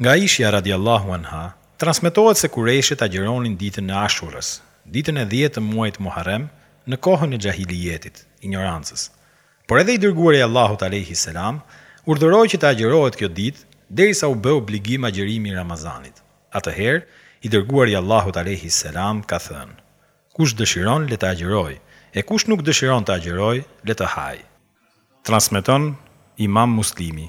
Nga Aishja radijallahu anha, transmetohet se Kurejshët agjëronin ditën e Ashurës, ditën e dhjetë të muajit Muharrem, në kohën e xhahilijetit, injorancës. Por edhe i Dërguari i Allahut alejhi selam urdhëroi që të agjërohet kjo ditë, derisa u bë obligim agjërimi i Ramazanit. Atëherë, i Dërguari i Allahut alejhi selam ka thënë, Kush dëshiron, le të agjërojë, e kush nuk dëshiron të agjërojë, le të hajë. Transmeton Imam Muslimi.